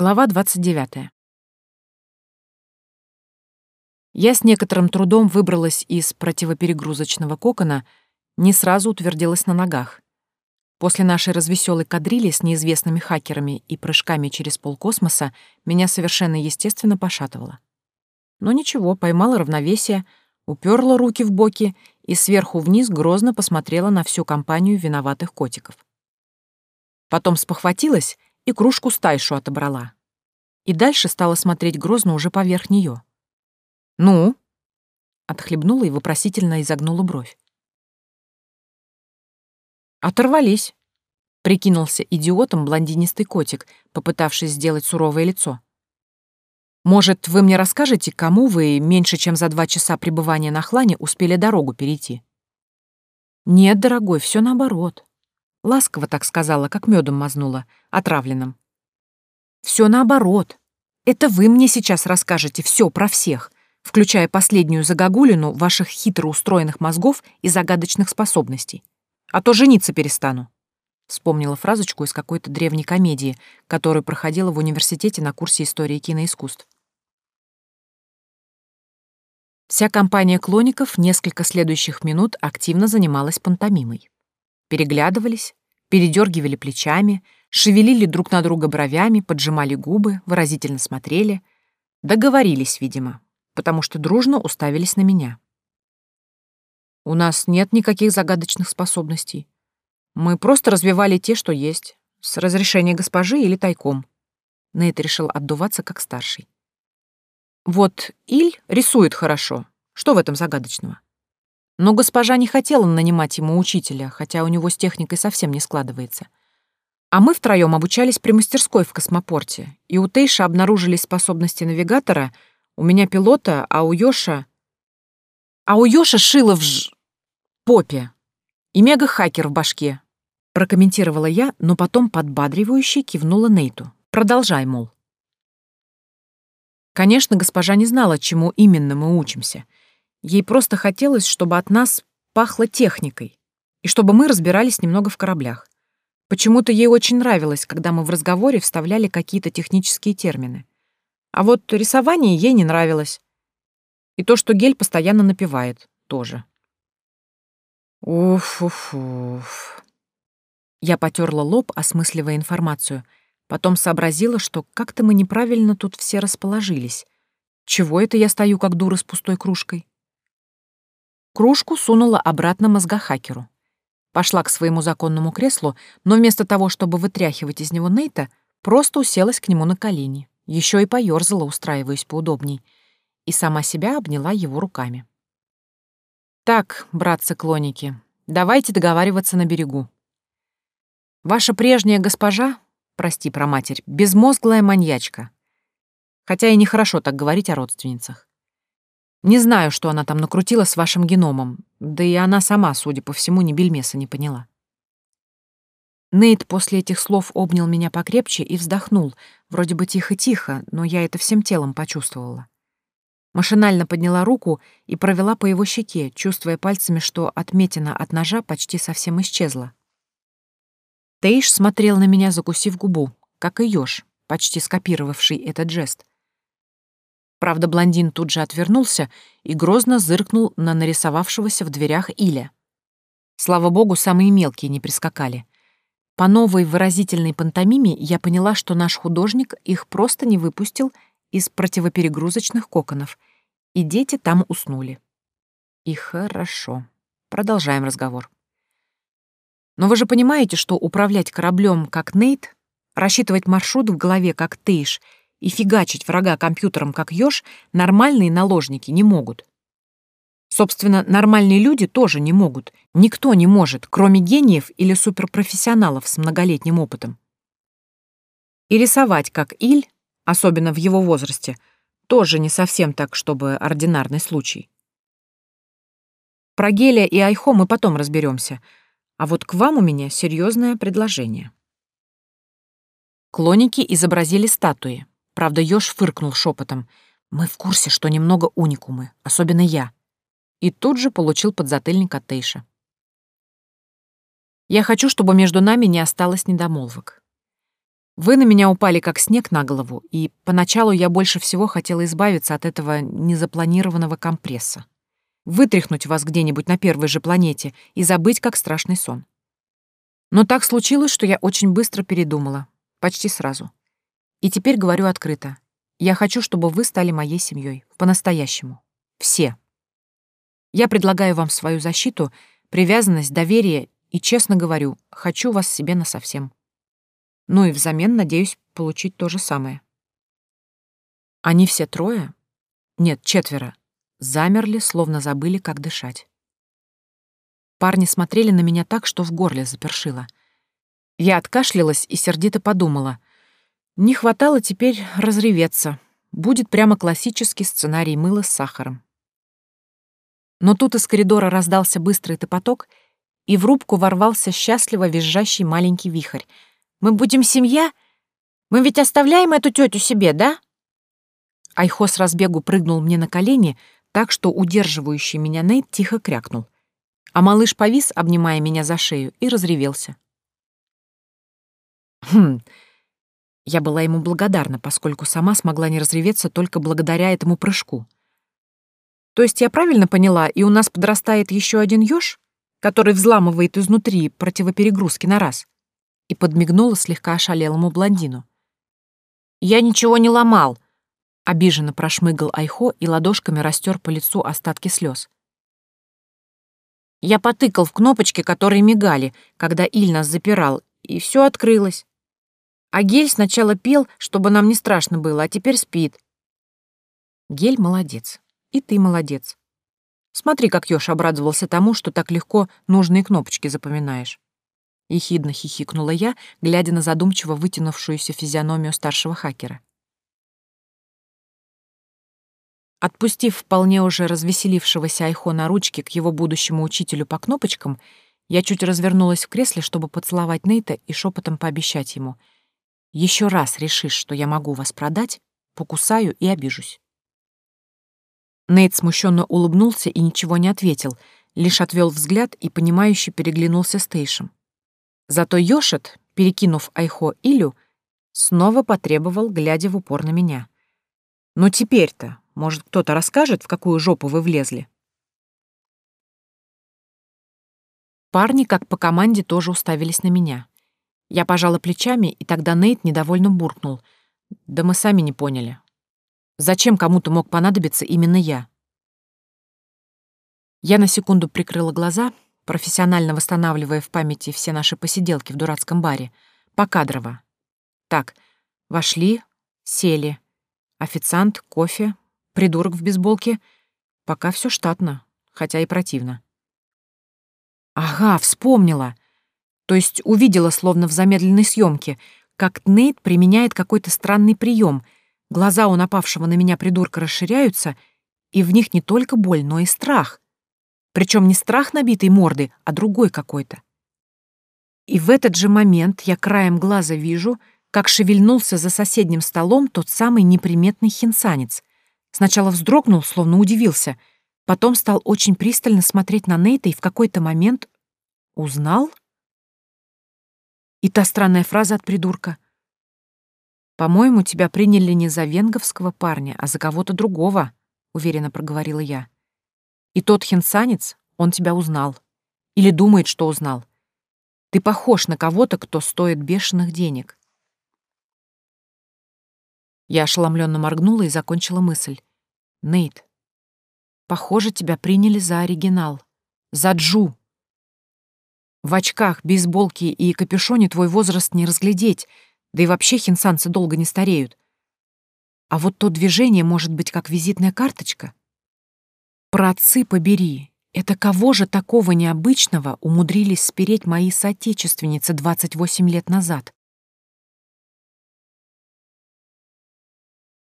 Глава 29. Я с некоторым трудом выбралась из противоперегрузочного кокона, не сразу утвердилась на ногах. После нашей развеселой кадрили с неизвестными хакерами и прыжками через полкосмоса меня совершенно естественно пошатывало. Но ничего, поймала равновесие, уперла руки в боки и сверху вниз грозно посмотрела на всю компанию виноватых котиков. Потом спохватилась и кружку стайшу отобрала. И дальше стала смотреть грозно уже поверх нее. «Ну?» — отхлебнула и вопросительно изогнула бровь. «Оторвались», — прикинулся идиотом блондинистый котик, попытавшись сделать суровое лицо. «Может, вы мне расскажете, кому вы меньше чем за два часа пребывания на хлане успели дорогу перейти?» «Нет, дорогой, все наоборот», Ласково так сказала, как медом мазнула, отравленным. Все наоборот. Это вы мне сейчас расскажете все про всех, включая последнюю загогулину ваших хитро устроенных мозгов и загадочных способностей. А то жениться перестану. Вспомнила фразочку из какой-то древней комедии, которую проходила в университете на курсе истории киноискусств. Вся компания клоников несколько следующих минут активно занималась пантомимой переглядывались, передергивали плечами, шевелили друг на друга бровями, поджимали губы, выразительно смотрели. Договорились, видимо, потому что дружно уставились на меня. У нас нет никаких загадочных способностей. Мы просто развивали те, что есть, с разрешения госпожи или тайком. Нейт решил отдуваться как старший. Вот Иль рисует хорошо. Что в этом загадочного? Но госпожа не хотела нанимать ему учителя, хотя у него с техникой совсем не складывается. А мы втроем обучались при мастерской в космопорте, и у Тейша обнаружились способности навигатора, у меня пилота, а у Йоша... А у Йоша шило в ж... попе и мега-хакер в башке, прокомментировала я, но потом подбадривающе кивнула Нейту. Продолжай, мол. Конечно, госпожа не знала, чему именно мы учимся — Ей просто хотелось, чтобы от нас пахло техникой, и чтобы мы разбирались немного в кораблях. Почему-то ей очень нравилось, когда мы в разговоре вставляли какие-то технические термины. А вот рисование ей не нравилось. И то, что Гель постоянно напевает, тоже. Уф-уф-уф. Я потерла лоб, осмысливая информацию. Потом сообразила, что как-то мы неправильно тут все расположились. Чего это я стою, как дура с пустой кружкой? Кружку сунула обратно мозгохакеру. Пошла к своему законному креслу, но вместо того, чтобы вытряхивать из него Нейта, просто уселась к нему на колени, еще и поёрзала, устраиваясь поудобней, и сама себя обняла его руками. «Так, братцы-клоники, давайте договариваться на берегу. Ваша прежняя госпожа, прости про матерь, безмозглая маньячка. Хотя и нехорошо так говорить о родственницах. Не знаю, что она там накрутила с вашим геномом, да и она сама, судя по всему, ни бельмеса не поняла. Нейт после этих слов обнял меня покрепче и вздохнул, вроде бы тихо-тихо, но я это всем телом почувствовала. Машинально подняла руку и провела по его щеке, чувствуя пальцами, что отметина от ножа почти совсем исчезла. Тейш смотрел на меня, закусив губу, как и Ёж, почти скопировавший этот жест. Правда, блондин тут же отвернулся и грозно зыркнул на нарисовавшегося в дверях Иля. Слава богу, самые мелкие не прискакали. По новой выразительной пантомиме я поняла, что наш художник их просто не выпустил из противоперегрузочных коконов, и дети там уснули. И хорошо. Продолжаем разговор. Но вы же понимаете, что управлять кораблем как Нейт, рассчитывать маршрут в голове как Тейш — и фигачить врага компьютером как ёж нормальные наложники не могут. Собственно, нормальные люди тоже не могут. Никто не может, кроме гениев или суперпрофессионалов с многолетним опытом. И рисовать как Иль, особенно в его возрасте, тоже не совсем так, чтобы ординарный случай. Про Гелия и Айхо мы потом разберемся, а вот к вам у меня серьезное предложение. Клоники изобразили статуи. Правда, Ёж фыркнул шепотом. «Мы в курсе, что немного уникумы, особенно я». И тут же получил подзатыльник от Тейша. «Я хочу, чтобы между нами не осталось недомолвок. Вы на меня упали как снег на голову, и поначалу я больше всего хотела избавиться от этого незапланированного компресса. Вытряхнуть вас где-нибудь на первой же планете и забыть, как страшный сон. Но так случилось, что я очень быстро передумала. Почти сразу. И теперь говорю открыто. Я хочу, чтобы вы стали моей семьей. По-настоящему. Все. Я предлагаю вам свою защиту, привязанность, доверие и, честно говорю, хочу вас себе насовсем. Ну и взамен надеюсь получить то же самое. Они все трое? Нет, четверо. Замерли, словно забыли, как дышать. Парни смотрели на меня так, что в горле запершило. Я откашлялась и сердито подумала. Не хватало теперь разреветься. Будет прямо классический сценарий мыла с сахаром. Но тут из коридора раздался быстрый топоток, и в рубку ворвался счастливо визжащий маленький вихрь — мы будем семья? Мы ведь оставляем эту тетю себе, да?» Айхо с разбегу прыгнул мне на колени, так что удерживающий меня Нейт тихо крякнул. А малыш повис, обнимая меня за шею, и разревелся. Хм. Я была ему благодарна, поскольку сама смогла не разреветься только благодаря этому прыжку. То есть я правильно поняла, и у нас подрастает еще один ёж, который взламывает изнутри противоперегрузки на раз? и подмигнула слегка ошалелому блондину. «Я ничего не ломал!» — обиженно прошмыгал Айхо и ладошками растер по лицу остатки слез. Я потыкал в кнопочки, которые мигали, когда Иль нас запирал, и все открылось. А Гель сначала пел, чтобы нам не страшно было, а теперь спит. Гель молодец. И ты молодец. Смотри, как Ёж обрадовался тому, что так легко нужные кнопочки запоминаешь. — ехидно хихикнула я, глядя на задумчиво вытянувшуюся физиономию старшего хакера. Отпустив вполне уже развеселившегося Айхо на ручке к его будущему учителю по кнопочкам, я чуть развернулась в кресле, чтобы поцеловать Нейта и шепотом пообещать ему. «Еще раз решишь, что я могу вас продать, покусаю и обижусь». Нейт смущенно улыбнулся и ничего не ответил, лишь отвел взгляд и, понимающе переглянулся с Тейшем. Зато Йошет, перекинув Айхо Илю, снова потребовал, глядя в упор на меня. «Ну теперь-то, может, кто-то расскажет, в какую жопу вы влезли?» Парни, как по команде, тоже уставились на меня. Я пожала плечами, и тогда Нейт недовольно буркнул. «Да мы сами не поняли. Зачем кому-то мог понадобиться именно я?» Я на секунду прикрыла глаза — профессионально восстанавливая в памяти все наши посиделки в дурацком баре, покадрово. Так, вошли, сели. Официант, кофе, придурок в бейсболке. Пока все штатно, хотя и противно. Ага, вспомнила. То есть увидела, словно в замедленной съемке, как Нейт применяет какой-то странный прием. Глаза у напавшего на меня придурка расширяются, и в них не только боль, но и страх. Причем не страх набитой морды, а другой какой-то. И в этот же момент я краем глаза вижу, как шевельнулся за соседним столом тот самый неприметный хинсанец. Сначала вздрогнул, словно удивился, потом стал очень пристально смотреть на Нейта и в какой-то момент узнал? И та странная фраза от придурка. «По-моему, тебя приняли не за венговского парня, а за кого-то другого», — уверенно проговорила я. И тот хинсанец, он тебя узнал. Или думает, что узнал. Ты похож на кого-то, кто стоит бешеных денег. Я ошеломленно моргнула и закончила мысль. Нейт, похоже, тебя приняли за оригинал. За Джу. В очках, бейсболке и капюшоне твой возраст не разглядеть, да и вообще хинсанцы долго не стареют. А вот то движение может быть как визитная карточка. Працы побери, это кого же такого необычного умудрились спереть мои соотечественницы 28 лет назад?